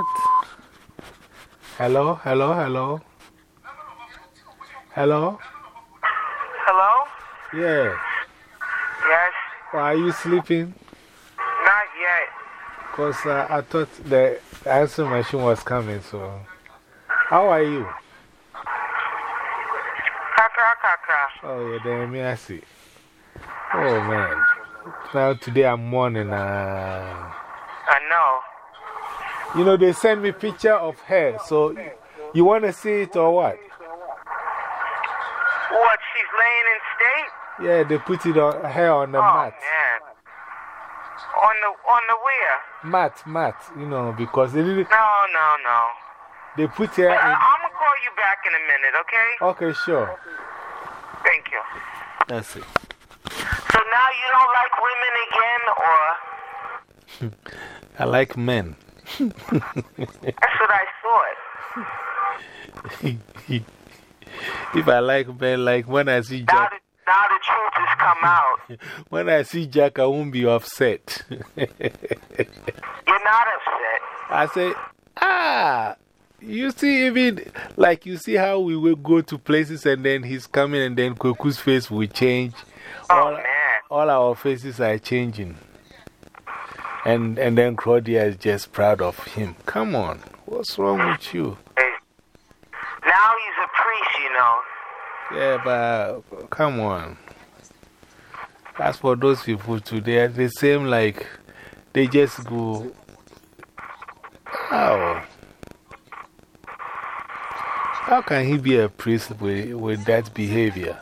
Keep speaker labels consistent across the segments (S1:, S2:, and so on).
S1: What? Hello, hello, hello. Hello?
S2: Hello?
S1: Yeah.
S2: Yes?
S1: Are you sleeping?
S2: Not yet.
S1: Because uh, I thought the answer machine was coming, so. How are you?
S2: Kaka kaka.
S1: Oh, yeah, then me, I see. Oh, man. Now, today I'm mourning. Uh,
S2: I know.
S1: You know, they sent me picture of her, so you want to see it or what?
S2: What, she's laying in state?
S1: Yeah, they put it on her on the
S2: oh,
S1: mat.
S2: man. On the, on the where?
S1: Mat, mat, you know, because they didn't.
S2: No, no, no.
S1: They put her
S2: I, uh,
S1: in.
S2: I'm going to call you back in a minute, okay?
S1: Okay, sure.
S2: Thank you.
S1: That's it.
S2: So now you don't like women again, or?
S1: I like men.
S2: That's what I thought.
S1: if I like men, like when I see
S2: Now
S1: Jack,
S2: the, now the truth has come out.
S1: when I see Jack, I won't be upset.
S2: You're not upset.
S1: I say, ah, you see, even like you see how we will go to places and then he's coming and then Koku's face will change.
S2: Oh,
S1: all,
S2: man.
S1: all our faces are changing. And, and then Claudia is just proud of him. Come on, what's wrong with you?
S2: Now he's a priest, you know.
S1: Yeah, but come on. As for those people today, they seem like they just go, how? How can he be a priest with, with that behavior?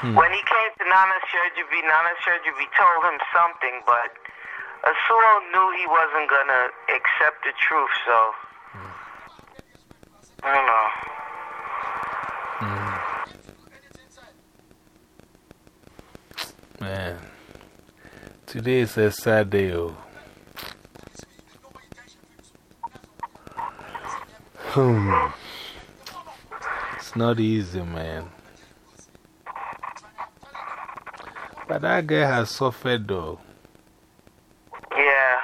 S1: Hmm.
S2: When he came to Nana Sherjibi, Nana Sherjibi told him something, but Asuo knew he wasn't going to accept the truth, so. I don't know.
S1: Man, today is a sad day. Oh. Hmm. It's not easy, man. But that girl has suffered, though.
S2: Yeah.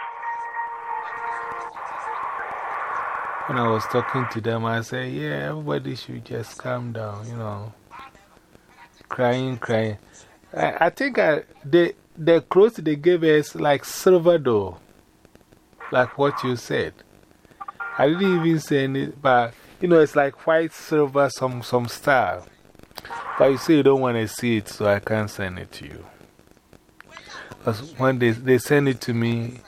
S1: When I was talking to them, I said, Yeah, everybody should just calm down, you know. Crying, crying. I, I think I, the, the clothes they gave us like silver, though. Like what you said. I didn't even say it, but you know, it's like white, silver, some, some style. But you say you don't want to see it, so I can't send it to you. Because when they, they send it to me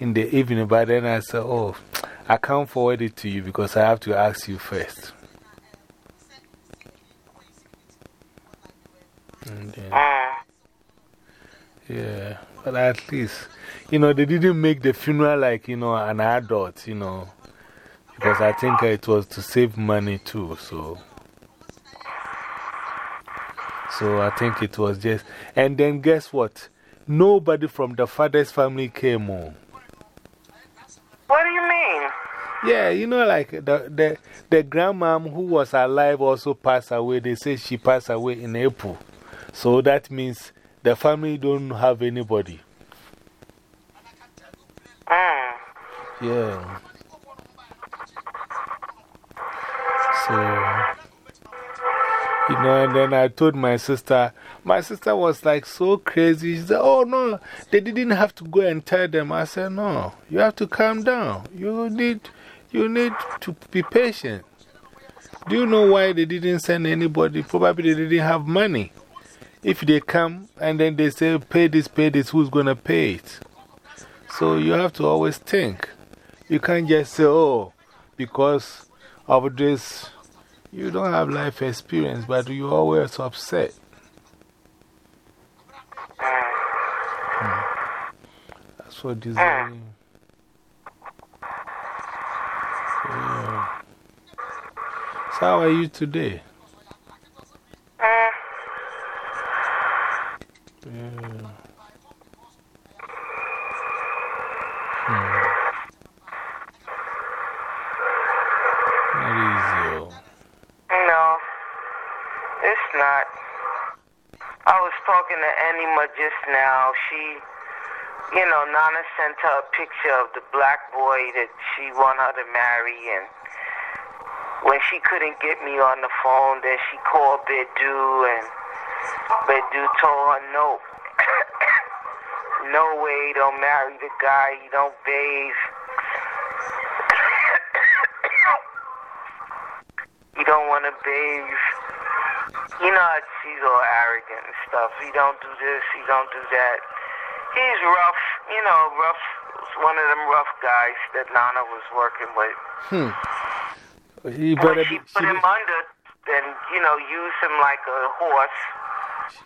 S1: in the evening, but then I said, Oh, I can't forward it to you because I have to ask you first. Yeah, but at least, you know, they didn't make the funeral like, you know, an adult, you know, because I think it was to save money too, so. So I think it was just, and then guess what? Nobody from the father's family came home.
S2: What do you mean?
S1: Yeah, you know, like the, the, the grandmom who was alive also passed away. They say she passed away in April. So that means the family don't have anybody.
S2: Mm.
S1: Yeah. So, you know, and then I told my sister, my sister was like so crazy. She said, Oh, no, they didn't have to go and tell them. I said, No, you have to calm down. You need, you need to be patient. Do you know why they didn't send anybody? Probably they didn't have money. If they come and then they say, Pay this, pay this, who's going to pay it? So you have to always think. You can't just say, Oh, because of this, you don't have life experience, but you're always upset. That's what design. Yeah. So, how are you today?
S2: Mm.
S1: Yeah. Not easy. oh.
S2: No, it's not. I was talking to Anima just now. She you know, Nana sent her a picture of the black boy that she wanted her to marry. And when she couldn't get me on the phone, then she called Bedu, and Bedu told her no. no way, don't marry the guy, you don't bathe. you don't want to bathe. You know, she's all arrogant and stuff. He don't do this, he don't do that. He's rough, you know, rough. One of them rough guys that Nana was working with.
S1: Hmm. He better
S2: she
S1: be,
S2: put
S1: she,
S2: him under and, you know, use him like a horse.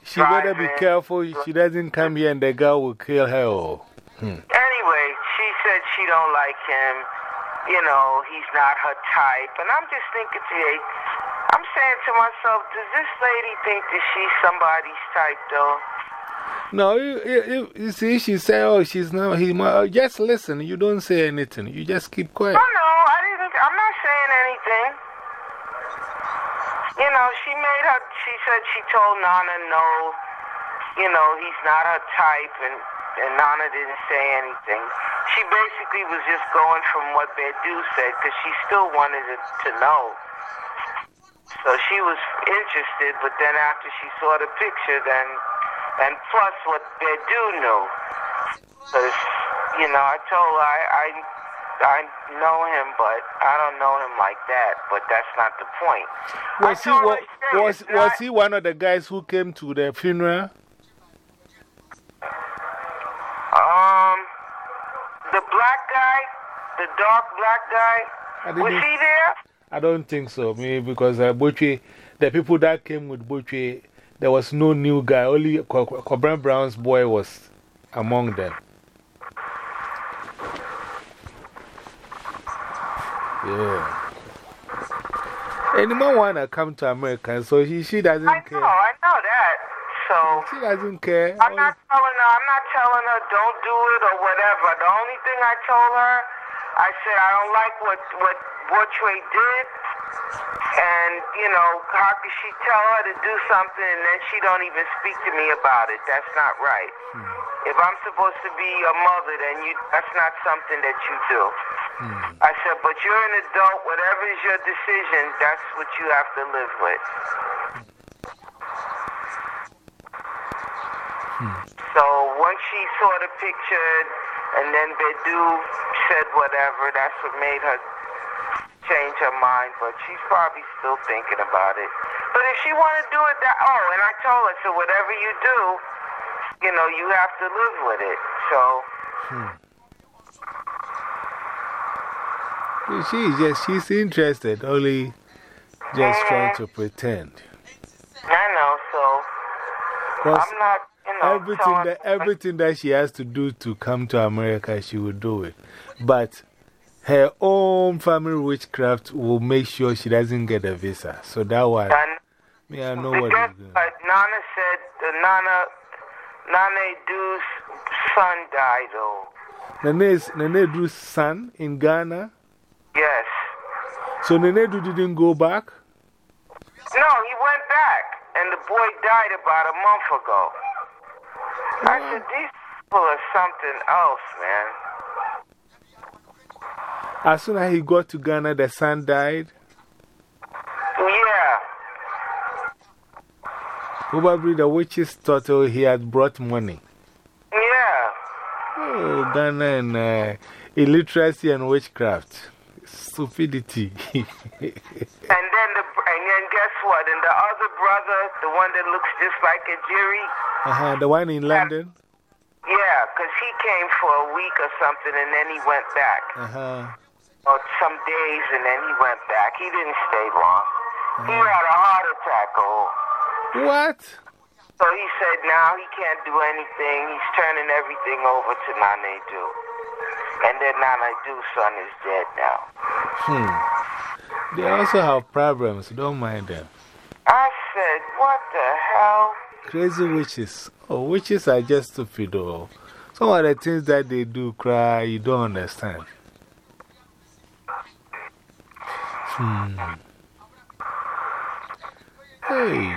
S1: she better be careful. She doesn't come here and the girl will kill her. Hmm.
S2: Anyway, she said she don't like him. You know, he's not her type. And I'm just thinking I'm saying to myself, does this lady think that she's somebody's type, though?
S1: No, you, you, you see, she said, oh, she's not. He, might- uh, just listen. You don't say anything. You just keep quiet.
S2: Oh, no, I didn't. I'm not saying anything. You know, she made her, she said she told Nana no, you know, he's not her type, and, and Nana didn't say anything. She basically was just going from what Bedu said because she still wanted to know. So she was interested, but then after she saw the picture, then, and plus what Bedu knew. Because, you know, I told her I, I, I know him, but I don't know him like that. But that's not the point.
S1: Was he, was, was
S2: not-
S1: he one of the guys who came to the funeral?
S2: Um, the black guy, the dark black guy, was he there?
S1: I don't think so. Maybe because uh, Butchie, the people that came with Butchie, there was no new guy. Only Co- Co- Cobran Brown's boy was among them. Yeah. Anyone want to come to America, so she, she doesn't
S2: I
S1: care.
S2: I know, I know that. So
S1: She doesn't care.
S2: I'm not telling her. I'm not telling her don't do it or whatever. The only thing I told her, I said I don't like what what Bortray did, and you know how could she tell her to do something and then she don't even speak to me about it? That's not right. Hmm. If I'm supposed to be a mother, then you that's not something that you do. Hmm. I said, but you're an adult. Whatever is your decision, that's what you have to live with. Hmm. So once she saw the picture and then Bedu said whatever, that's what made her change her mind. But she's probably still thinking about it. But if she want to do it, that oh, and I told her, so whatever you do, you know, you have to live with it. So
S1: She is just, she's interested, only just trying to pretend.
S2: I know. so. I'm not, you know,
S1: everything, that, everything that she has to do to come to America, she will do it. But her own family witchcraft will make sure she doesn't get a visa. So that one, me, I know what is doing.
S2: what? Nana said the Nana, Nana Du's son died, though.
S1: Nene's, Nene Drew's son in Ghana.
S2: Yes.
S1: So Nene Drew didn't go back?
S2: No, he went back, and the boy died about a month ago. I said, these people are something else, man.
S1: As soon as he got to Ghana, the son died.
S2: Yeah.
S1: Probably the witches thought oh, he had brought money.
S2: Yeah.
S1: Oh, Ghana and uh, illiteracy and witchcraft. Stupidity.
S2: And then the and then guess what? And the other brother, the one that looks just like a Jerry,
S1: uh -huh, the one in London?
S2: yeah, 'cause he came for a week or something, and then he went back.
S1: Uh huh.
S2: Some days and then he went back. He didn't stay long. He had a heart attack. Oh.
S1: What?
S2: So he said now he can't do anything. He's turning everything over to Nane Do. And then Nane Do's son is dead now.
S1: Hmm. They also have problems. Don't mind them.
S2: I said, what the hell?
S1: Crazy witches. Oh, witches are just stupid. Oh. Some of the things that they do cry, you don't understand. Hmm. Hey.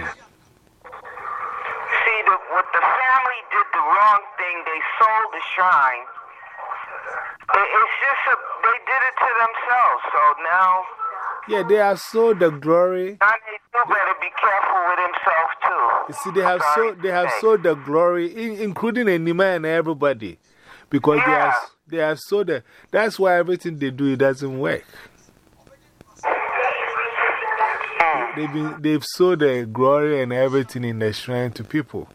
S2: See, the, what the family did the wrong thing. They sold the shrine. It, it's just a, they did it to themselves. So now.
S1: Yeah, they have sold the glory.
S2: Now they do better be careful with himself too.
S1: You see, they have sold, they have sold the glory, in, including Enima and everybody. Because they, have, they have sold the. That's why everything they do, it doesn't work. They've, been, they've sold the glory and everything in the shrine to people.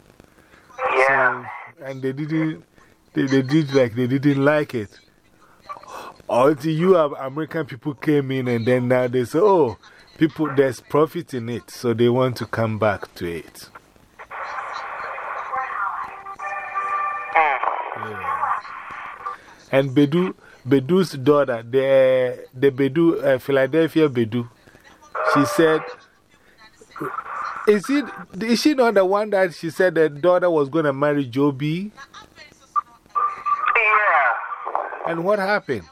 S2: Yeah.
S1: So, and they didn't, they, they did like they didn't like it. Until you have American people came in and then now they say, oh, people, there's profit in it. So they want to come back to it. Yeah. And Bedu, Bedu's daughter, the, the Bedu, uh, Philadelphia Bedu, she said, is, it, is she not the one that she said the daughter was going to marry Joby?
S2: Yeah.
S1: And what happened?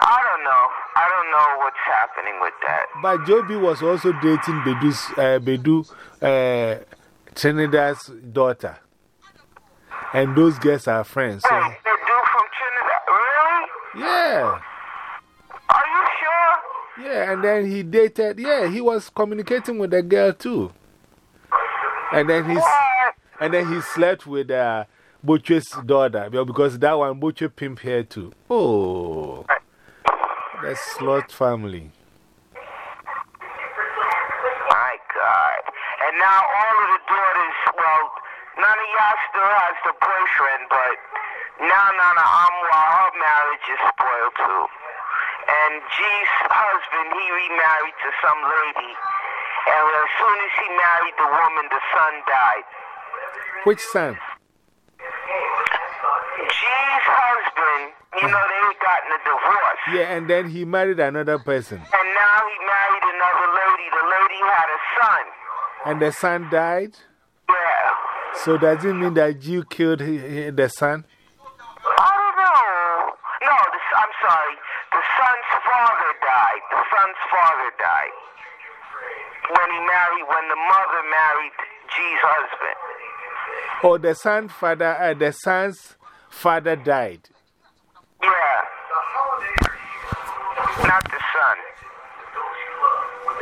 S2: I don't know. I don't know what's happening with that.
S1: But Joby was also dating Bedu's, uh, Bedu uh, Trinidad's daughter. And those girls are friends. So.
S2: Bedu from Trinidad? Really?
S1: Yeah. Yeah, and then he dated, yeah, he was communicating with the girl too. And then he's, and then he slept with uh, Butch's daughter because that one Butch pimp here too. Oh, that's Slot family.
S2: My God. And now all of the daughters, well, none of y'all still has the boyfriend, but now Nana Amwa, her marriage is spoiled too. And G's husband, he remarried to some lady. And as soon as he married the woman, the son died.
S1: Which son?
S2: G's husband, you know, they had gotten a divorce.
S1: Yeah, and then he married another person.
S2: And now he married another lady. The lady had a son.
S1: And the son died?
S2: Yeah.
S1: So does it mean that you killed the son?
S2: I don't know. No, the, I'm sorry. The son's father died. The son's father died. When he married, when the mother married G's husband.
S1: Oh, the son's father, uh, the son's father died.
S2: Yeah. Not the son.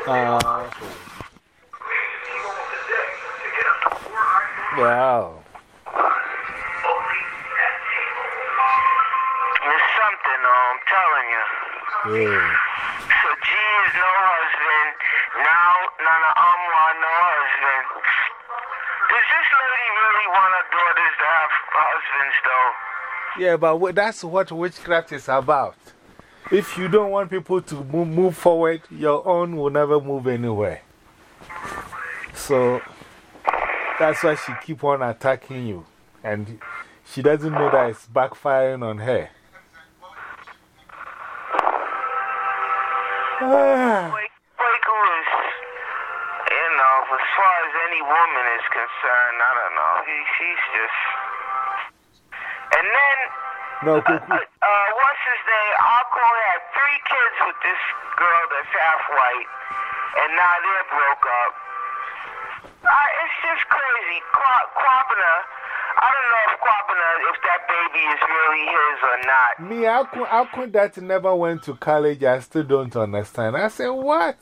S1: Uh, wow.
S2: There's something, though, I'm telling you.
S1: Yeah.
S2: Is no husband. Now Nana Amwa, no husband. Does this lady really want her daughters to have husbands, though?
S1: Yeah, but that's what witchcraft is about. If you don't want people to move, move forward, your own will never move anywhere. So that's why she keep on attacking you. And she doesn't know that it's backfiring on her. No,
S2: uh, uh, what's his name? Alco had three kids with this girl that's half white, and now they're broke up. Uh, it's just crazy. Qua- I don't know if Quapina, if that baby is really his or not.
S1: Me, how come, how that never went to college? I still don't understand. I said, what?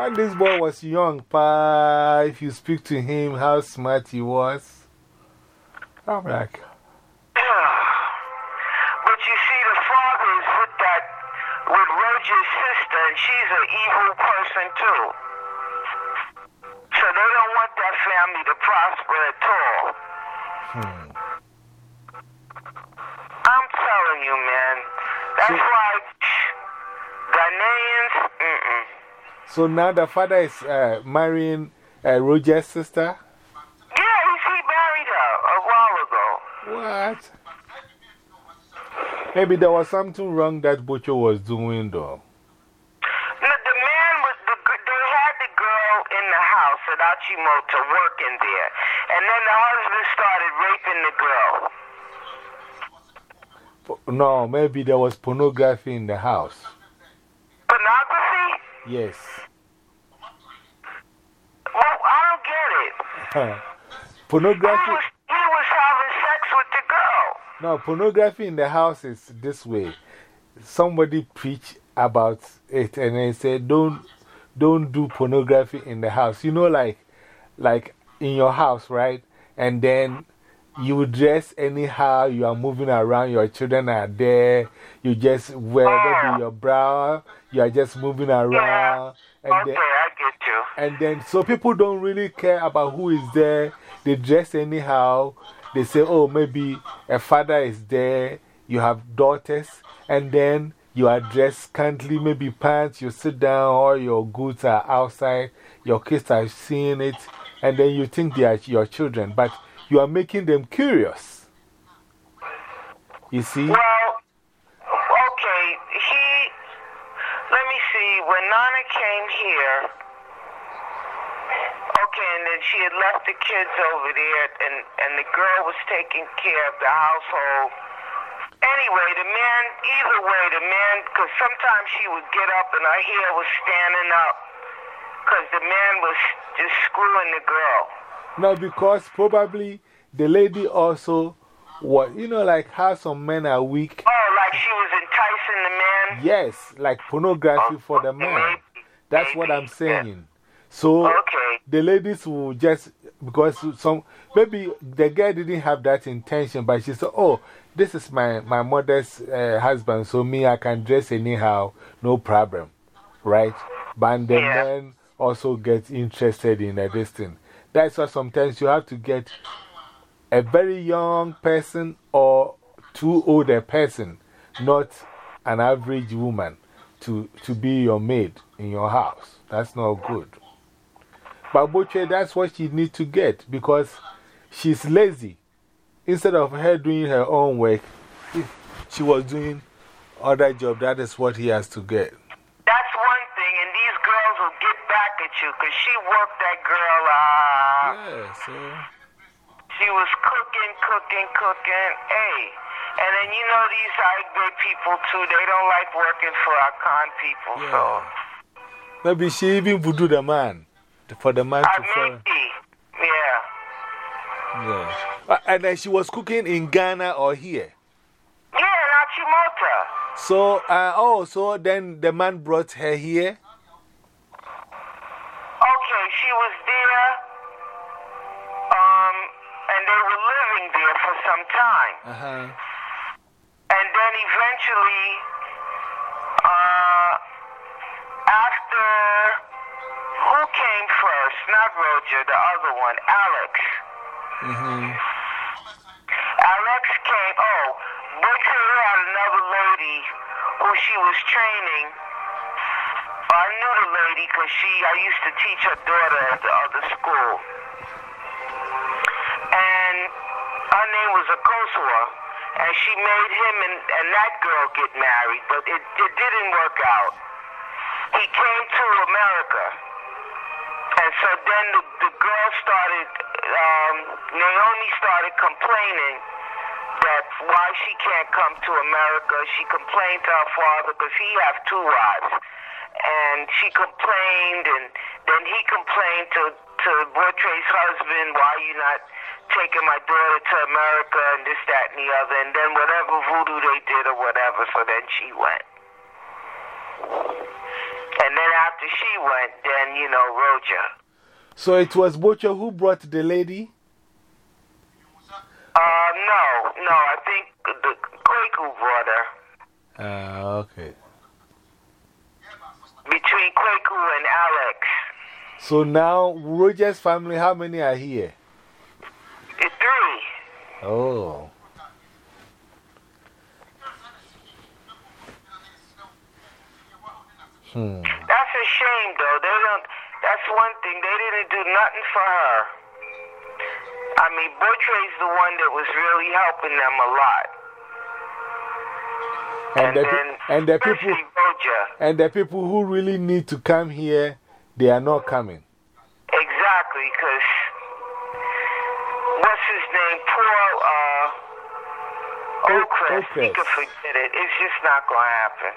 S1: When this boy was young, pa, if you speak to him, how smart he was. I'm like,
S2: So
S1: now the father is uh, marrying uh, Roger's sister?
S2: Yeah, he, he married her a while ago.
S1: What? Maybe there was something wrong that Butcher was doing, though.
S2: No, the man was, the, they had the girl in the house at Achimota working there. And then the husband started raping the girl.
S1: no, maybe there was pornography in the house. Yes.
S2: Well, I don't get it.
S1: pornography.
S2: He was, he was having sex with the girl.
S1: No, pornography in the house is this way. Somebody preach about it and they say, don't, don't do pornography in the house. You know, like, like in your house, right? And then you dress anyhow, you are moving around, your children are there, you just wear ah. maybe your bra, you are just moving around.
S2: And okay, then, I get you.
S1: And then, so people don't really care about who is there, they dress anyhow. They say, oh, maybe a father is there, you have daughters, and then you are dressed scantily, maybe pants, you sit down, all your goods are outside, your kids are seeing it, and then you think they are your children. But you are making them curious. You see?
S2: Well, okay. He, let me see, when Nana came here, okay, and then she had left the kids over there, and, and the girl was taking care of the household. Anyway, the man, either way, the man, because sometimes she would get up and her hair was standing up, because the man was just screwing the girl.
S1: No, because probably the lady also, what, you know, like how some men are weak.
S2: Oh, like she was enticing the man?
S1: Yes, like pornography for the man.
S2: Maybe,
S1: That's
S2: maybe,
S1: what I'm saying. So
S2: okay.
S1: the ladies will just, because some, maybe the girl didn't have that intention, but she said, oh, this is my, my mother's uh, husband, so me, I can dress anyhow, no problem. Right? But the
S2: Yeah.
S1: men also get interested in this thing. That's why sometimes you have to get a very young person or too old a person, not an average woman, to, to be your maid in your house. That's not good. But Boche, that's what she needs to get because she's lazy. Instead of her doing her own work, she was doing other job, that is what he has to get.
S2: That's one at you because she worked that girl. Uh,
S1: Yeah.
S2: She was cooking, cooking, cooking. Hey. And then you know these high Igbe people too, they don't like working for our con people, so.
S1: Maybe she even would do the man. For the man
S2: I
S1: to
S2: maybe. Yeah.
S1: Yeah. And then she was cooking in Ghana or here.
S2: Yeah, in Achimota.
S1: So, uh, oh, so then the man brought her here?
S2: Okay, was there. Um, and they were living there for some time.
S1: Uh huh.
S2: And then eventually, uh, after who came first? Not Roger, the other one, Alex.
S1: Mm -hmm.
S2: Alex came. Oh, Butcher had another lady who she was training. I knew the lady because she, I used to teach her daughter at the other school. And her name was Akosua. And she made him and, and that girl get married, but it, it didn't work out. He came to America. And so then the, the girl started, um, Naomi started complaining that why she can't come to America. She complained to her father because he have two wives. And she complained, and then he complained to, to Bortre's husband, why you not taking my daughter to America and this, that, and the other. And then whatever voodoo they did or whatever, so then she went. And then after she went, then, you know, Roja.
S1: So it was Bocha who brought the lady?
S2: Uh, no, no, I think the Kwaku brought her.
S1: Ah, okay.
S2: Between Kwaku and Alex.
S1: So now, Roger's family, how many are here?
S2: Three.
S1: Oh. Hmm.
S2: That's a shame, though. They don't. That's one thing. They didn't do nothing for her. I mean, Bortre's the one that was really helping them a lot.
S1: And, the,
S2: then,
S1: and the people and the people who really need to come here, they are not coming.
S2: Exactly, because what's his name? Poor, uh, Oakrest, he
S1: Oakrest.
S2: could forget it. It's just not going to happen.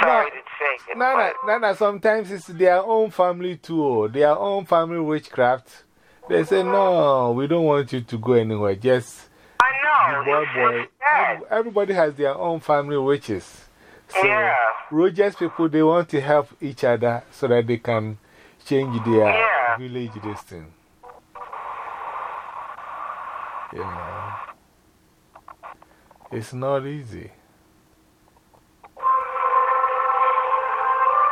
S2: Sorry
S1: No,
S2: to say it.
S1: Nana, sometimes it's their own family too, oh, their own family witchcraft. They say, no, we don't want you to go anywhere. Just
S2: I know.
S1: boy, boy.
S2: just that.
S1: Every- Everybody has their own family witches. So,
S2: Yeah.
S1: Rogers people, they want to help each other so that they can change their
S2: Yeah.
S1: village this thing. You know, it's not easy.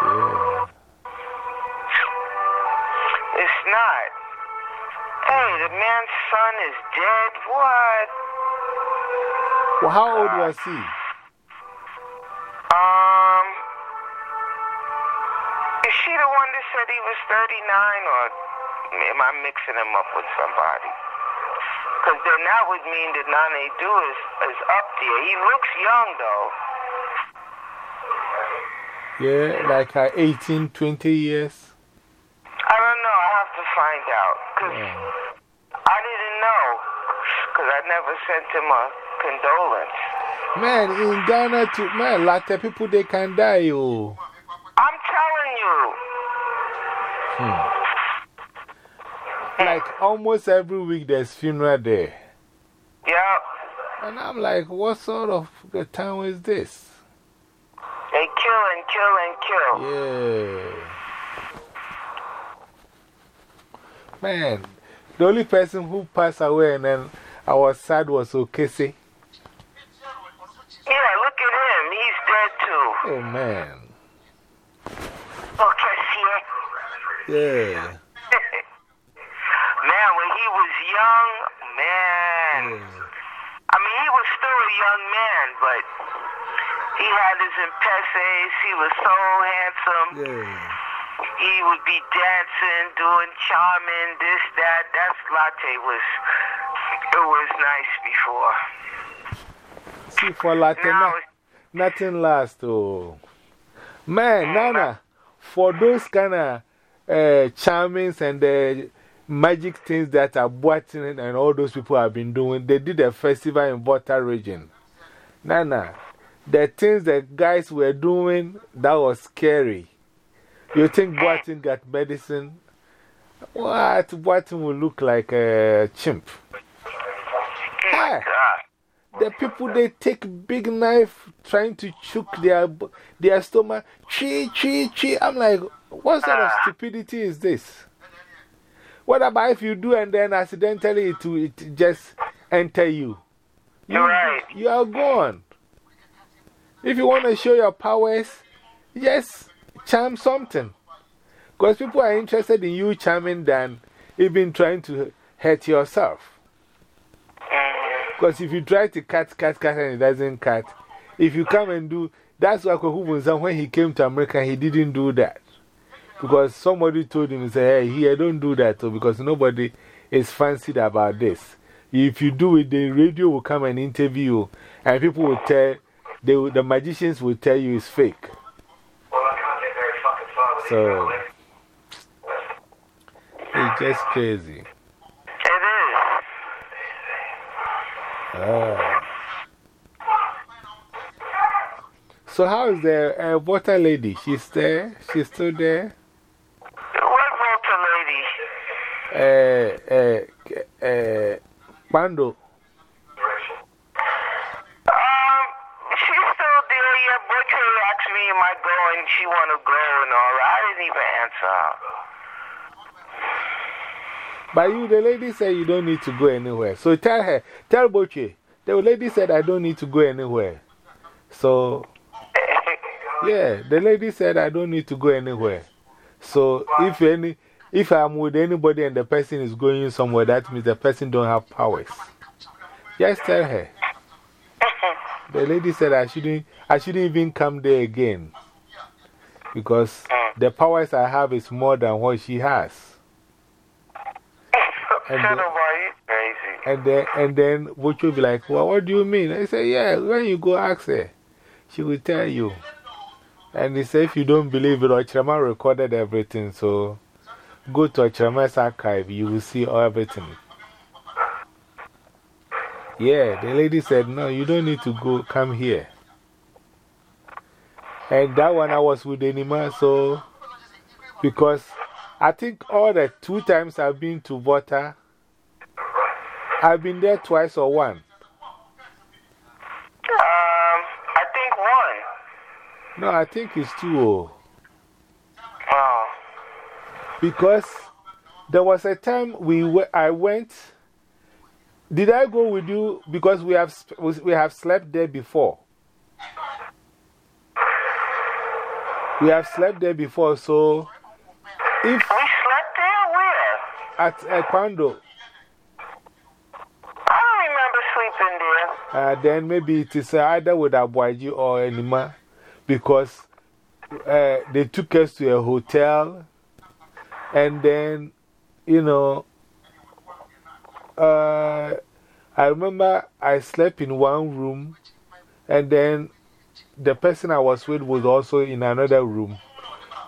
S1: Yeah.
S2: It's not. Hey, the man's son is dead. What?
S1: Well, how old uh, was he?
S2: She the one that said he was 39 or am I mixing him up with somebody? Because then that would mean that Nane Du is, is up there. He looks young though.
S1: Yeah, like uh, 18, 20 years.
S2: I don't know. I have to find out. Because
S1: Yeah.
S2: I didn't know. Because I never sent him a condolence.
S1: Man, in Ghana, too, man, a lot of people they can die. Oh.
S2: I'm telling you.
S1: Hmm. Like almost every week there's funeral there.
S2: Yeah.
S1: And I'm like, what sort of a town is this?
S2: They kill and kill and kill.
S1: Yeah. Man, the only person who passed away and then I was sad was Okese.
S2: Yeah, look at him. He's dead too.
S1: Oh, man. Yeah.
S2: Man, when he was young, man.
S1: yeah.
S2: I mean, he was still a young man, but he had his impetus. He was so handsome.
S1: Yeah.
S2: He would be dancing, doing charming, this, that. That's Latte was, it was nice before.
S1: See, for latte,
S2: Now
S1: Nothing lasts, oh. Man, mm, Nana, for those kind of uh, charmings and the magic things that are Boatin and all those people have been doing, they did a festival in Volta region. Nana, the things that guys were doing, that was scary. You think Boatin got medicine? What? Boatin will look like a chimp.
S2: oh.
S1: The people they take big knife trying to choke their, their stomach. Chee, chee, chee. I'm like, what sort of stupidity is this? What about if you do and then accidentally it, will- it just enter you? You,
S2: You're right.
S1: you are gone. If you want to show your powers, yes, charm something. Because people are interested in you charming than even trying to hurt yourself. Because if you try to cut, cut, cut, and it doesn't cut, if you come and do, that's why Kwahubunsan, when he came to America, he didn't do that. Because somebody told him, he said, hey, here, don't do that, oh, because nobody is fancied about this. If you do it, the radio will come and interview you, and people will tell, they will, the magicians will tell you it's fake. So, it's just crazy.
S2: It is.
S1: Ah. So, how is the uh, water lady? She's there? She's still there?
S2: What Volta lady?
S1: Uh, uh, uh, Bando.
S2: Um, she's still there. Yeah, asked me, am I going? She want to go and all that. I didn't even answer her.
S1: But you, the lady said you don't need to go anywhere. So, tell her, tell Boche. The lady said I don't need to go anywhere. So, yeah, the lady said I don't need to go anywhere. So, if any. If I'm with anybody and the person is going somewhere, that means the person don't have powers. Just tell her. The lady said I shouldn't, I shouldn't even come there again. Because the powers I have is more than what she has. And
S2: Shut
S1: the-
S2: You.
S1: And then, and then Bocho will be like, well, what do you mean? I say, yeah, when you go ask her, she will tell you. And he said, if you don't believe it, Ochrama recorded everything. So go to Ochrama's archive, you will see everything. Yeah, the lady said, No, you don't need to go, come here. And that one I was with Anima, so because I think all the two times I've been to Volta, I've been there twice or one. Um,
S2: I think one.
S1: No, I think it's two. Oh. oh. Because there was a time we I went. Did I go with you? Because we have, we have slept there before. We have slept there before, so
S2: if. We slept there? Where?
S1: At Equando.
S2: I
S1: Uh, then maybe it is either with Abuaji or Enima because uh, they took us to a hotel and then, you know, uh, I remember I slept in one room and then the person I was with was also in another room.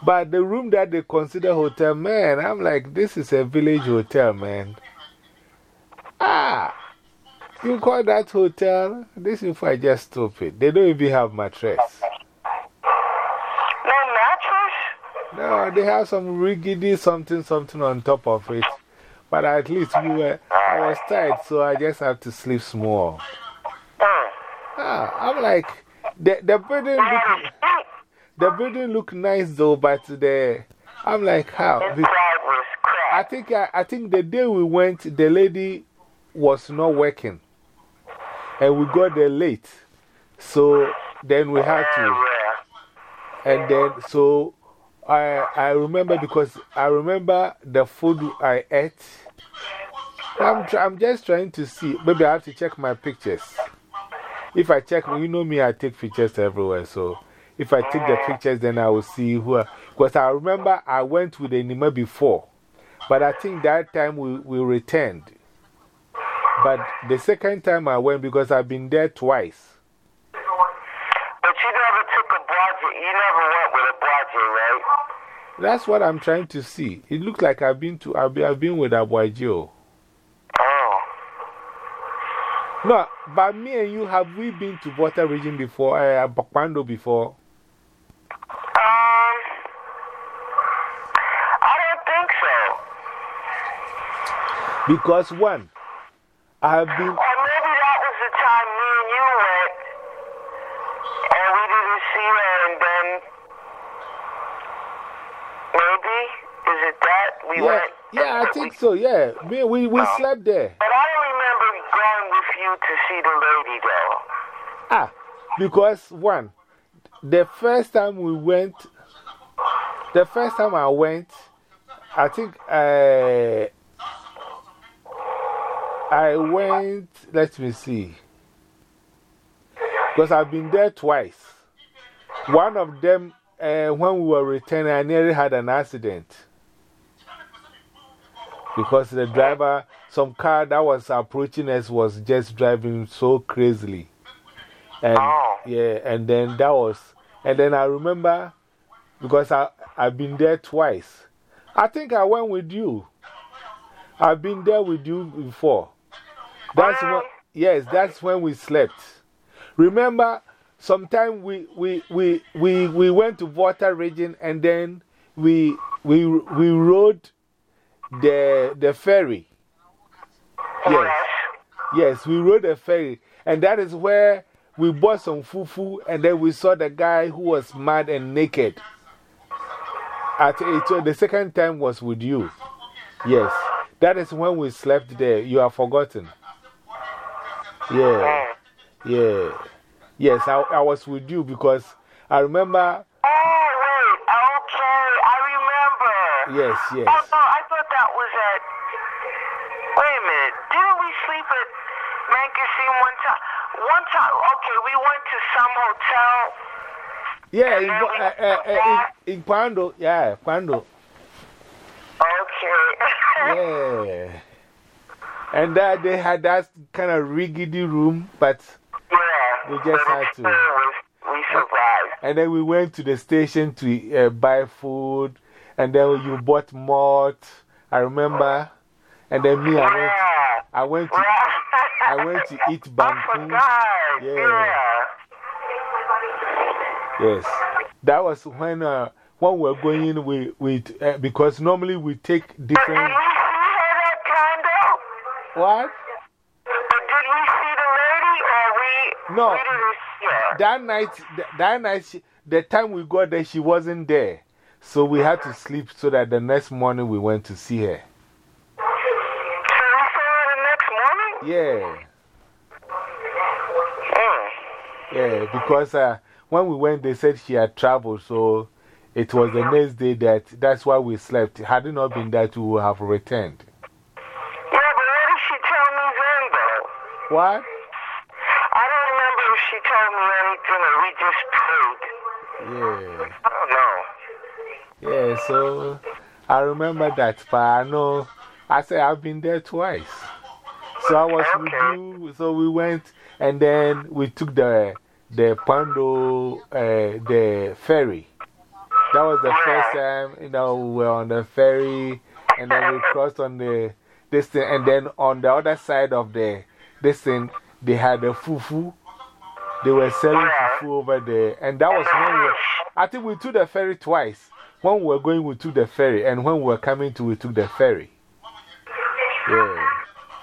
S1: But the room that they consider hotel, man, I'm like, this is a village hotel, man. Ah, you call that hotel? This is for just stupid. They don't even have mattress.
S2: No mattress?
S1: No, they have some riggedy something, something on top of it. But at least we were, I was tired, so I just have to sleep small.
S2: Hmm.
S1: Ah, I'm like, the, the building look, the building look nice though, but the, I'm like, how? I think, I, I think the day we went, the lady was not working. And we got there late. So then we had to. And then, so I, I remember because I remember the food I ate. I'm, I'm just trying to see. Maybe I have to check my pictures. If I check, you know me, I take pictures everywhere. So if I take the pictures, then I will see who. Because I remember I went with Enima before. But I think that time we, we returned. But the second time I went, because I've been there twice.
S2: But you never took a budget. You never went with a budget, right?
S1: That's what I'm trying to see. It looks like I've been to, I've been, I've been with Abuajo. No, but me and you, have we been to Volta region before, uh, Bakwando before?
S2: Um, I don't think
S1: so. Because one, I have been.
S2: Or maybe that was the time me and you went, and we didn't see her, and then maybe, is it that? We
S1: yeah,
S2: went.
S1: Yeah, I think so, yeah. We, we, we slept there.
S2: But I don't remember going with you to see the lady, though.
S1: Ah, because one, the first time we went, the first time I went, I think I, I went, let me see, because I've been there twice. One of them, uh, when we were returning, I nearly had an accident because the driver, some car that was approaching us was just driving so crazily. And
S2: oh.
S1: yeah, and then that was, and then I remember because I, I've been there twice. I think I went with you. I've been there with you before. That's when, yes, that's when we slept. Remember, sometime we, we, we, we, we went to Volta region and then we, we, we rode the, the ferry. Yes. Yes, we rode a ferry. And that is where we bought some fufu and then we saw the guy who was mad and naked. At it, the second time was with you. Yes. That is when we slept there. You have forgotten. Yeah. Yeah. Yes, I, I was with you because I remember.
S2: Oh, wait. Okay. I remember.
S1: Yes, yes.
S2: Oh, I thought that was at. Wait a minute. Didn't we sleep at Mancassi one time? One time. Okay, we went to some hotel.
S1: Yeah, in, uh, uh, in, in Quando. Yeah, Quando.
S2: Okay.
S1: yeah. And that they had that kind of riggedy room, but
S2: yeah,
S1: we just had to.
S2: We survived.
S1: And then we went to the station to uh, buy food, and then you bought malt. I remember. And then me, I went, I went to, I went to eat bamboo. Yeah. Yes. That was when, uh, when we were going in with uh, because normally we take different. What?
S2: But did we see the lady, or we,
S1: No.
S2: we didn't see her?
S1: That night, that night, she, the time we got there, she wasn't there. So we had to sleep so that the next morning we went to see her.
S2: So we saw her the next morning?
S1: Yeah.
S2: Mm.
S1: Yeah, because uh, when we went, they said she had traveled, so it was the next day that that's why we slept. Had it not been that, we would have returned.
S2: Yeah, but what did she tell me then, though?
S1: What?
S2: I don't remember if she told me anything or we just prayed.
S1: Yeah.
S2: I don't know.
S1: Yeah, so I remember that, but I know, I said I've been there twice. So I was with you, so we went and then we took the, the Pando, uh, the ferry. That was the first time, you know, we were on the ferry and then we crossed on the, this thing, and then on the other side of the, this thing, they had the fufu. They were selling fufu over there, and that was when we I think we took the ferry twice. When we were going, we took the ferry, and when we were coming to, we took the ferry. Yeah.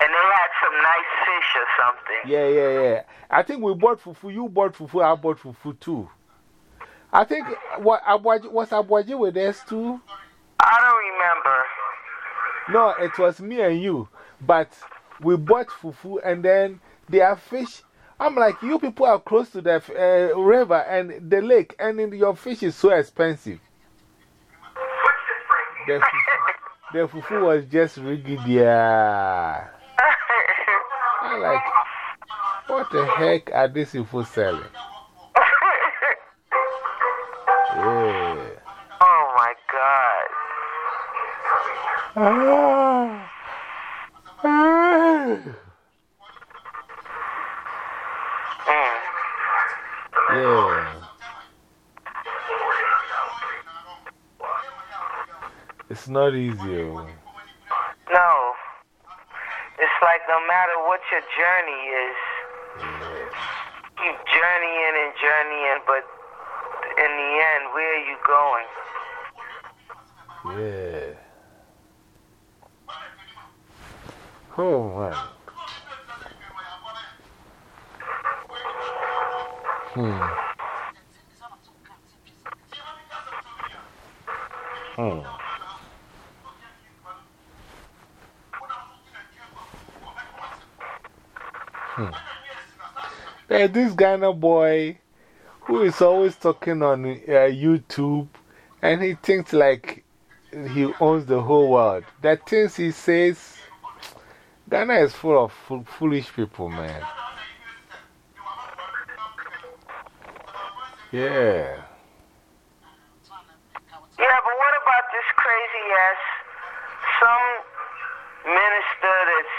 S2: And they had some nice fish or something.
S1: Yeah, yeah, yeah. I think we bought fufu. You bought fufu. I bought fufu too. I think, what, Abuaji, was Abuaji with us too?
S2: I don't remember.
S1: No, it was me and you. But we bought fufu, and then there are fish. I'm like, you people are close to the uh, river and the lake, and your fish is so expensive. The fufu, the fufu was just rigid. Yeah. I'm like, what the heck are these people selling? Yeah.
S2: oh my god.
S1: Ah. Yeah. It's not easy.
S2: No. It's like no matter what your journey is, keep journeying and journeying, but in the end, where are you going?
S1: Yeah. Oh, man. Hmm. Hmm. Hmm. There's this Ghana boy who is always talking on uh, YouTube and he thinks like he owns the whole world. The things he says, Ghana is full of fo foolish people, man. Yeah.
S2: Yeah, but what about this crazy ass, some minister that's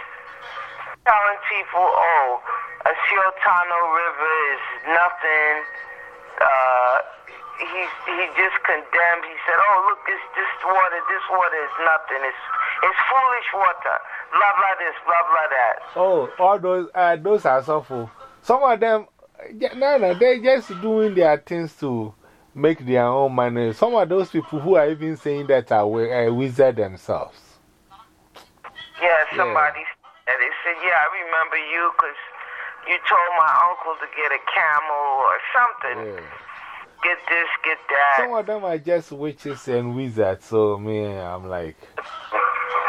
S2: telling people, oh, a Siotano River is nothing. Uh, he, he just condemned, he said, oh, look, this, this water, this water is nothing. It's, it's foolish water. Blah, blah this, blah, blah that.
S1: Oh, all those, uh, those are awful. Some of them, yeah, no, no, they're just doing their things to make their own money. Some of those people who are even saying that are uh, wizard themselves.
S2: Yeah, somebody said, they said, yeah, I remember you because you told my uncle to get a camel or something.
S1: Yeah.
S2: Get this, get that.
S1: Some of them are just witches and wizards. So, me, I'm like,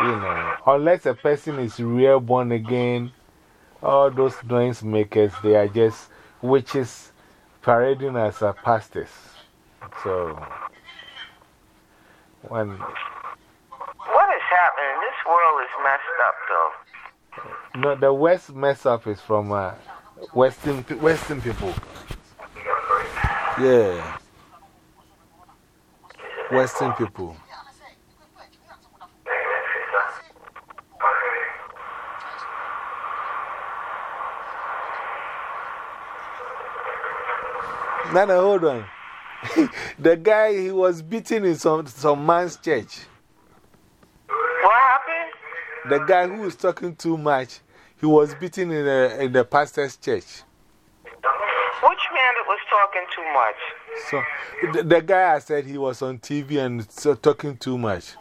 S1: you know, unless a person is real born again, all those noise makers, they are just witches parading as a pastors. So, when,
S2: What is happening? This world is messed up, though.
S1: no, the West mess up is from uh, Western, Western people. Yeah. Western people. Nana, hold on. the guy, he was beaten in some, some man's church.
S2: What happened?
S1: The guy who was talking too much, he was beaten in, a, in the pastor's church.
S2: Which man that was talking too much?
S1: So, the, the guy I said he was on TV and so talking too much.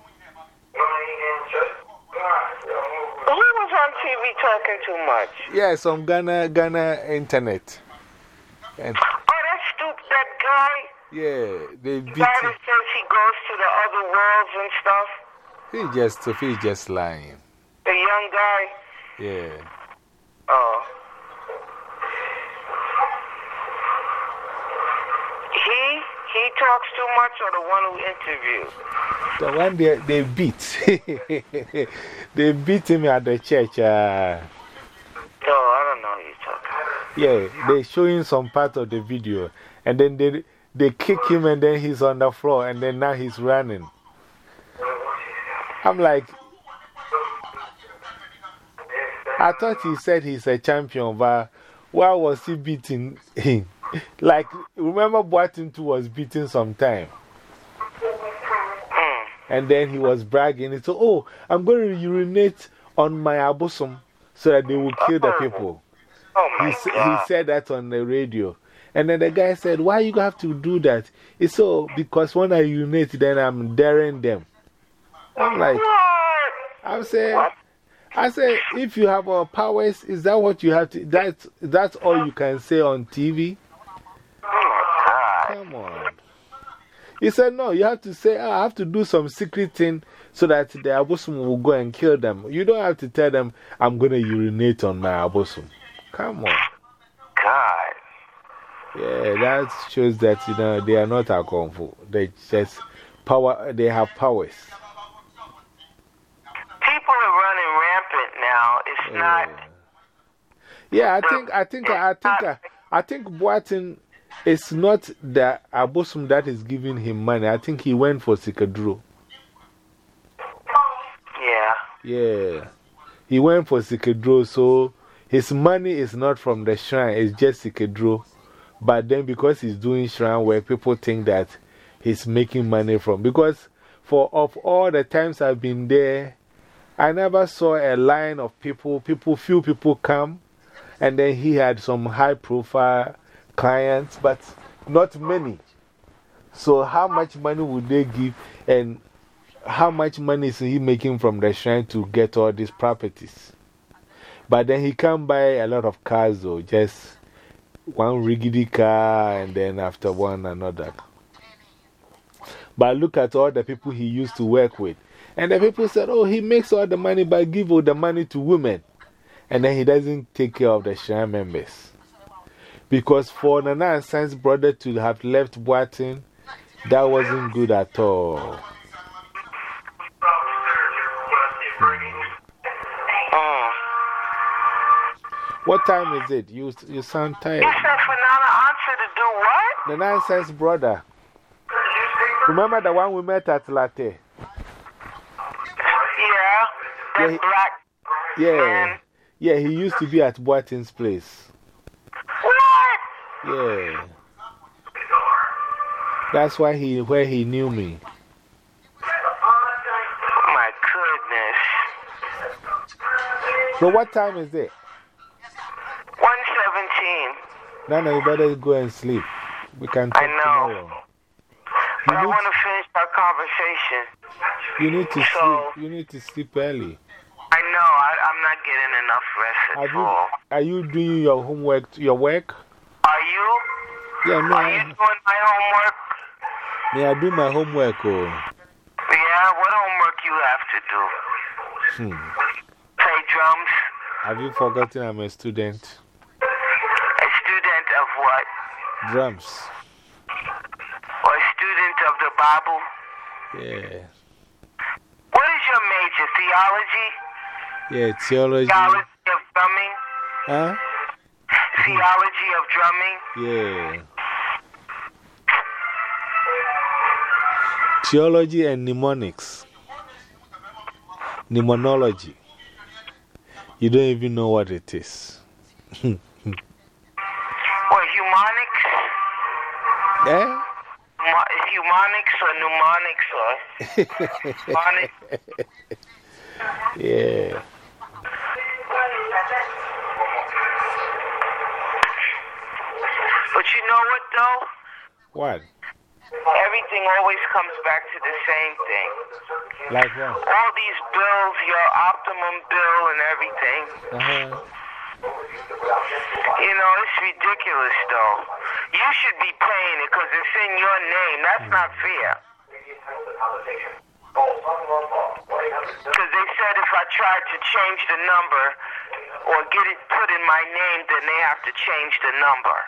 S2: Who was on TV talking too much?
S1: Yeah, some Ghana, Ghana internet. And, yeah, they beat
S2: that
S1: him.
S2: says he goes to the other worlds and stuff.
S1: He just, he just lying.
S2: The young guy.
S1: Yeah.
S2: Oh. He he talks too much, or the one who interviewed?
S1: The one they, they beat. they beat him at the church. Uh,
S2: No, I don't know who you're talking.
S1: yeah, they showing some part of the video. And then they, they kick him and then he's on the floor and then now he's running. I'm like, I thought he said he's a champion, but why was he beating him? like, remember Boatin too was beating sometime. And then he was bragging. He said, Oh, I'm going to urinate on my abosom so that they will kill the people.
S2: Oh
S1: He, he said that on the radio. And then the guy said, Why you have to do that? It's so because when I urinate, then I'm daring them. I'm like, I'm saying, I say, if you have our powers, is that what you have to? That's, that's all you can say on TV?
S2: Oh.
S1: Come on. He said, No, you have to say, "Ah, I have to do some secret thing so that the abosom will go and kill them. You don't have to tell them, I'm going to urinate on my abosom. Come on. Yeah, that shows that, you know, they are not a kung fu. They just power, they have powers.
S2: People are running rampant now. It's not.
S1: Yeah, I think, I think, I think, I, I think Boatin is not the abosom that is giving him money. I think he went for Sikaduro.
S2: Yeah.
S1: Yeah. He went for Sikedro, so his money is not from the shrine, it's just Sikedro. But then because he's doing shrine work, people think that he's making money from. Because for of all the times I've been there, I never saw a line of people, people, few people come, and then he had some high profile clients, but not many. So, how much money would they give? And how much money is he making from the shrine to get all these properties? But then he can buy a lot of cars, though, just one riggedy car and then after one another. But look at all the people he used to work with. And the people said, Oh, he makes all the money, by give all the money to women. And then he doesn't take care of the shrine members. Because for Nana and Son's brother to have left Boatin, that wasn't good at all. What time is it? You, you sound tired.
S2: You said for Nana Answer to do what?
S1: The nonsense brother. Remember the one we met at Latte?
S2: Yeah.
S1: Yeah, he-
S2: black.
S1: Yeah.
S2: man.
S1: Yeah, he used to be at Boatin's place.
S2: What?
S1: Yeah. That's why he, where he knew me.
S2: Oh my goodness.
S1: So, what time is it? Nana, you better go and sleep. We can talk
S2: I know.
S1: tomorrow.
S2: But I want to finish our conversation.
S1: You need to
S2: So-
S1: sleep. You need to sleep early.
S2: I know. I, I'm not getting enough rest at
S1: you,
S2: all.
S1: are you doing your homework, your work?
S2: Are you?
S1: Yeah, no.
S2: Are you
S1: I,
S2: doing my homework?
S1: may I do my homework? Oh.
S2: Yeah. What homework you have to do?
S1: Hmm.
S2: Play drums.
S1: Have you forgotten I'm a student? Drums.
S2: Or a student of the Bible?
S1: Yeah.
S2: What is your major? Theology?
S1: Yeah, theology.
S2: Theology of drumming?
S1: Huh?
S2: Theology of drumming?
S1: Yeah. Theology and mnemonics. Mnemonology. You don't even know what it is.
S2: Honey. yeah. But
S1: you
S2: know what, though?
S1: What?
S2: Everything always comes back to the same thing.
S1: Like what?
S2: All these bills, your optimum bill and everything.
S1: Uh -huh.
S2: You know, it's ridiculous, though. You should be paying it because it's in your name. That's mm. not fair. Because they said if I tried to change the number or get it put in my name, then they have to change the number.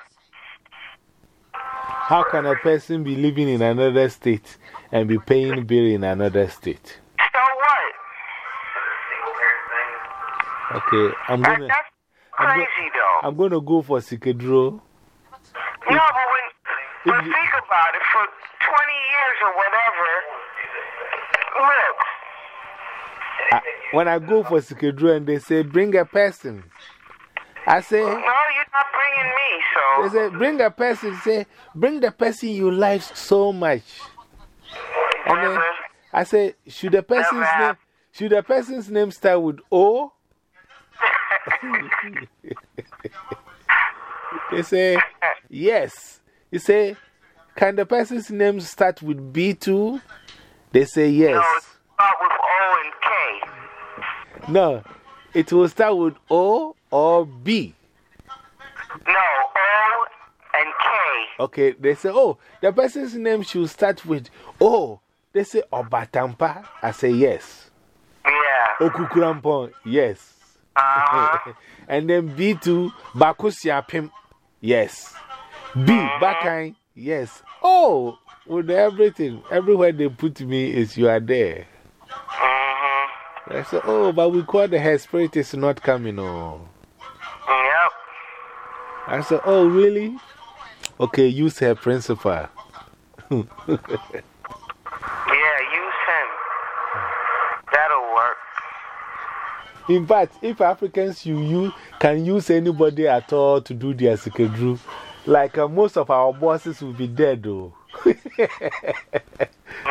S1: How can a person be living in another state and be paying bill in another state?
S2: So what?
S1: Okay, I'm gonna,
S2: that's crazy, though.
S1: I'm gonna go for Sikedro.
S2: No, but when, but think about it. For 20 years or whatever, look,
S1: I, when I go for Sikedro and they say, bring a person, I say,
S2: no, you're not bringing me, so.
S1: they say, bring a person, say, bring the person you like so much. And then I say, should the person's name, should the person's name start with O? they say, yes. You say, can the person's name start with B too? They say, yes.
S2: No, start with O and K.
S1: No, it will start with O or B.
S2: No, O and K.
S1: Okay, they say, oh, the person's name should start with O. They say, Obatampa. I say, yes.
S2: Yeah.
S1: Okukurampon, yes.
S2: Uh-huh.
S1: and then B2, Bakusiapim, yes. B, Bakai, yes. Oh, with everything, everywhere they put me is you are there.
S2: Mm-hmm.
S1: I said, oh, but we call the hair spirit is not coming. Oh.
S2: Yep.
S1: I said, oh, really? Okay, use her principal.
S2: Yeah, use him. That'll work.
S1: In fact, if Africans you use, can use anybody at all to do their secretary, like uh, most of our bosses will be dead, though.
S2: I'm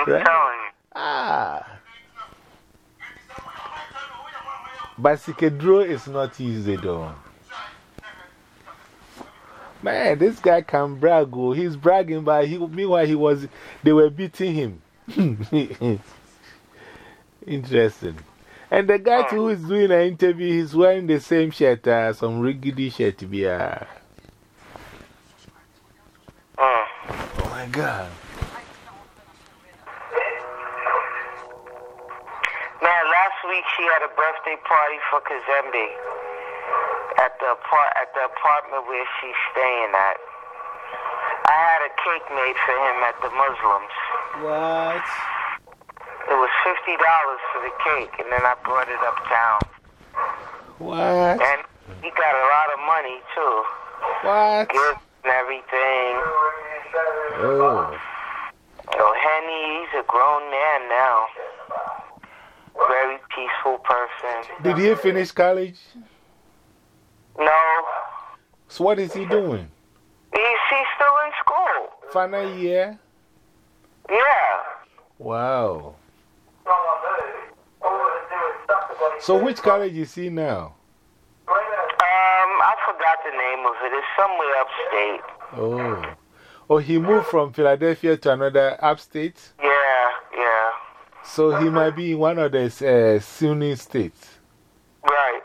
S1: Right?
S2: telling you.
S1: ah. But Sikedro is not easy, though. Man, this guy can brag. Oh, he's bragging, but he, meanwhile, he was, they were beating him. Interesting. And the guy who is doing an interview, he's wearing the same shirt, uh, some riggedy shirt. Be, uh,
S2: Mm.
S1: oh my God.
S2: Man, last week she had a birthday party for Kazembe at the, apart at the apartment where she's staying at. I had a cake made for him at the Muslims.
S1: What?
S2: It was fifty dollars for the cake, and then I brought it uptown.
S1: What?
S2: And he got a lot of money too,
S1: What?
S2: gifts and everything.
S1: Oh.
S2: So Henny, he's a grown man now. Very peaceful person.
S1: Did he finish college?
S2: No,
S1: So, what is he doing?
S2: he's, he's still in school.
S1: Final year?
S2: Yeah.
S1: Wow. So, which college is he now?
S2: Um, I forgot the name of it. It's somewhere upstate.
S1: Oh. Oh, he moved from Philadelphia to another upstate?
S2: Yeah, yeah.
S1: So, he might be in one of the uh, SUNY states.
S2: Right.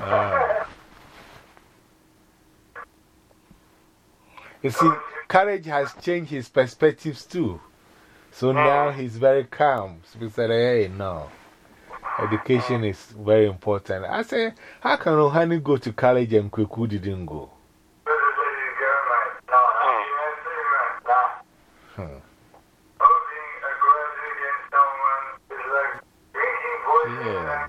S1: Ah. You see, college has changed his perspectives too. So now he's very calm. So he said, hey, no. Education is very important. I said, how can Ohani go to college and Kweku didn't go? Hmm. Yeah.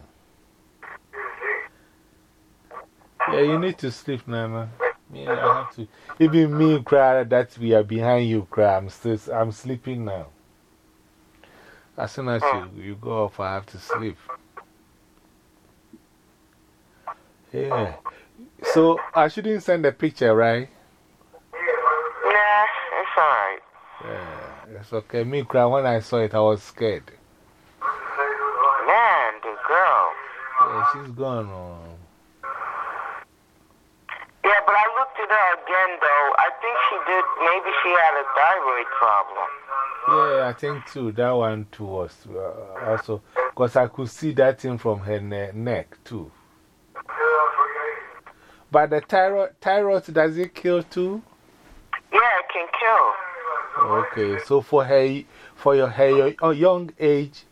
S1: Yeah, you need to sleep, Nana. Yeah, I have to. Even me, cry that we are behind you, cry. I'm, still, I'm sleeping now. As soon as you, you go off, I have to sleep. Yeah. So I shouldn't send a picture, right?
S2: Nah, it's alright.
S1: Yeah, it's okay. Me, cry. When I saw it, I was scared.
S2: Man, the girl.
S1: Yeah, she's gone. Oh.
S2: Yeah, but I looked with her again, though. I think she did, maybe she had a thyroid problem.
S1: Yeah, I think too. That one too was uh, also because I could see that thing from her ne neck too. But the thyroid, thyroid, does it kill too?
S2: Yeah, it can kill.
S1: Okay, so for her, for your, her your young age,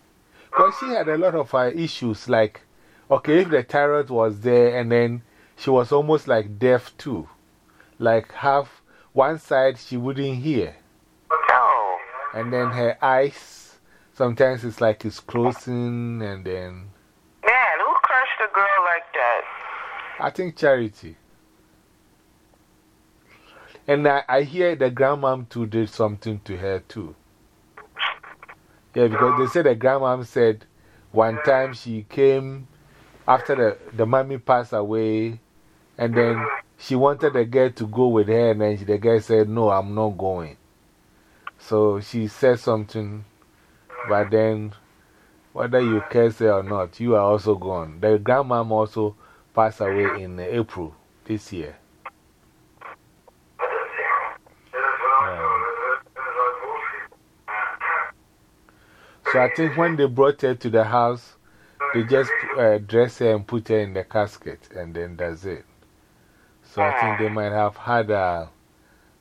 S1: because she had a lot of uh, issues like, okay, if the thyroid was there and then she was almost like deaf too. Like half, one side she wouldn't hear.
S2: Oh.
S1: And then her eyes, sometimes it's like it's closing and then.
S2: Man, who crushed a girl like that?
S1: I think charity. And I, I hear the grandmom too did something to her too. Yeah, because they said the grandmom said one time she came after the, the mommy passed away, and then she wanted the girl to go with her, and then the girl said, No, I'm not going. So she said something, but then whether you curse her or not, you are also gone. The grandmom also passed away in April this year. So I think when they brought her to the house, they just uh, dress her and put her in the casket, and then that's it. So I think they might have had a,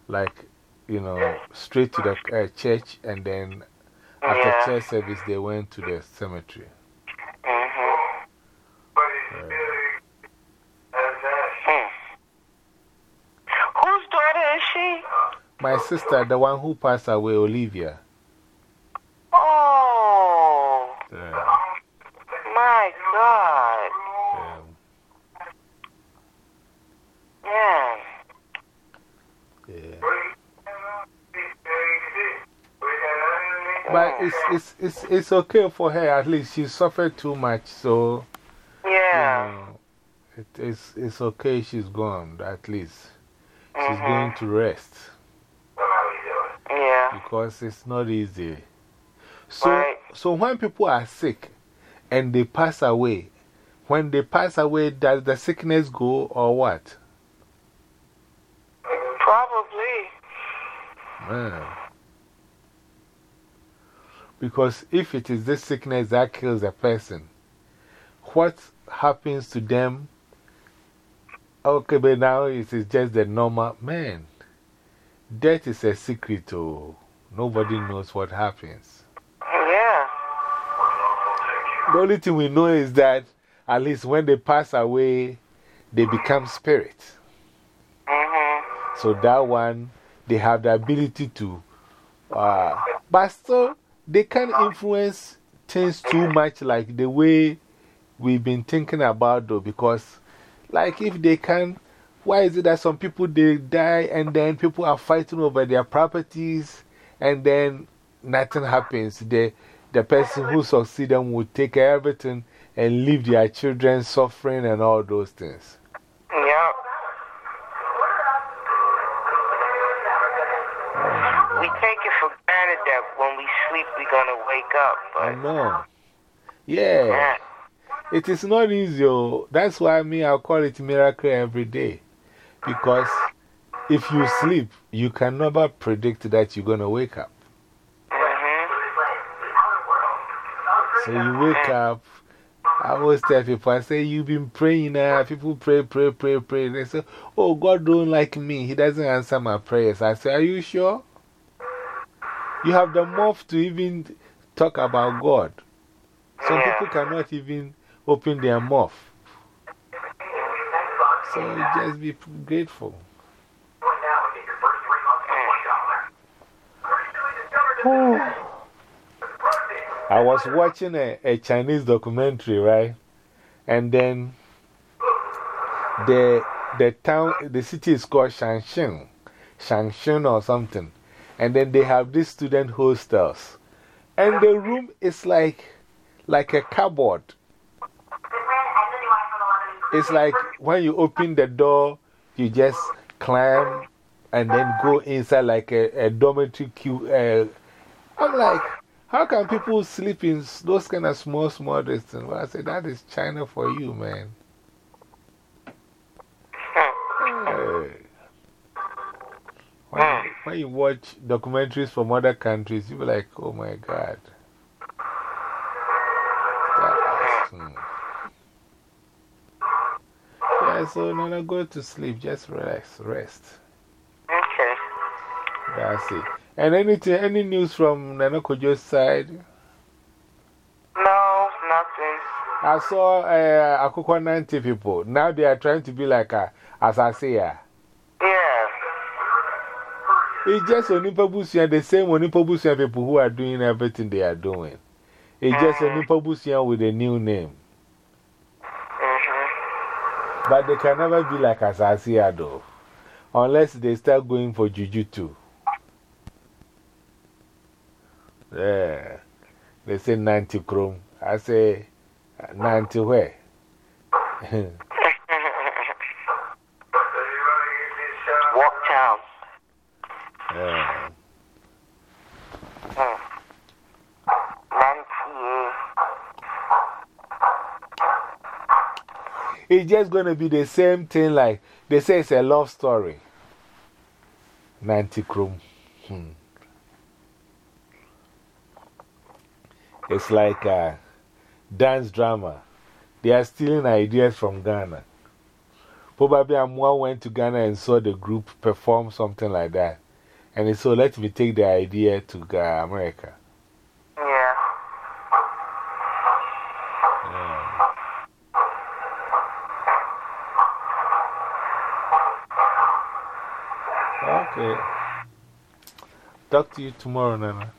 S1: like, you know, straight to the uh, church, and then after church service, they went to the cemetery.
S2: Whose daughter is she?
S1: My sister, the one who passed away, Olivia.
S2: Oh,
S1: Yeah,
S2: my God.
S1: yeah,
S2: Man.
S1: yeah. But it's, it's, it's, it's okay for her, at least. She suffered too much, so.
S2: Yeah.
S1: you know, it, it's, it's okay, she's gone, at least. She's
S2: -hmm.
S1: going to rest
S2: Yeah.
S1: because it's not easy. So,
S2: Right.
S1: so when people are sick and they pass away, when they pass away, does the sickness go or what?
S2: Probably.
S1: Man. Because if it is this sickness that kills a person, what happens to them? Okay, but now it is just the normal man. Death is a secret, oh. Nobody knows what happens.
S2: Yeah.
S1: The only thing we know is that at least when they pass away, they become spirits.
S2: Mm-hmm.
S1: So that one, they have the ability to, uh, but still, they can't influence things too much like the way we've been thinking about, though, because, like, if they can, why is it that some people they die and then people are fighting over their properties and then nothing happens? The, the person who succeeds them will take everything and leave their children suffering and all those things.
S2: Yep. Going to wake up.
S1: I know. Yeah. It is not easy. oh. That's why me, I call it miracle every day. Because if you sleep, you can never predict that you're going to wake up.
S2: mm-hmm.
S1: So you wake up. I always tell people, I say, You've been praying now. People pray, pray, pray, pray. They say, Oh, God don't like me. He doesn't answer my prayers. I say, Are you sure? You have the mouth to even talk about God. Some people cannot even open their mouth. So just be grateful. I was watching a, a Chinese documentary, right? And then the, the town, the city is called Shaanxi, Shaanxi or something. And then they have these student hostels. And the room is like, like a cupboard. It's like when you open the door, you just climb and then go inside like a, a dormitory queue. Uh, I'm like, how can people sleep in those kind of small, small distance? Well, I said, that is China for you, man. Hey. When, you, when you watch documentaries from other countries, you be like, oh my God. Yeah, so Nana, go to sleep. Just relax, rest.
S2: Okay.
S1: That's it. And anything, any news from Nana Kojo's side?
S2: No, nothing.
S1: I saw uh, Akoko 90 people. Now they are trying to be like a, as I say,
S2: Yeah.
S1: It's just Onipa Busia, the same Onipa Busia people who are doing everything they are doing. It's just Onipa Busia with a new name.
S2: -hmm.
S1: But they can never be like Asasia though. Unless they start going for Juju too. Yeah. They say 90 chrome. I say 90 where? It's just going to be the same thing like they say it's a love story. 90 chrome. Hmm. It's like a dance drama. They are stealing ideas from Ghana. Probably Amwa went to Ghana and saw the group perform something like that. And so let me take the idea to America. Talk to you tomorrow, Nana.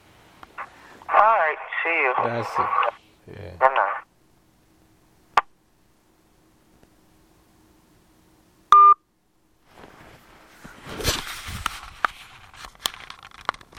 S2: All right, see you.
S1: That's it. Yeah.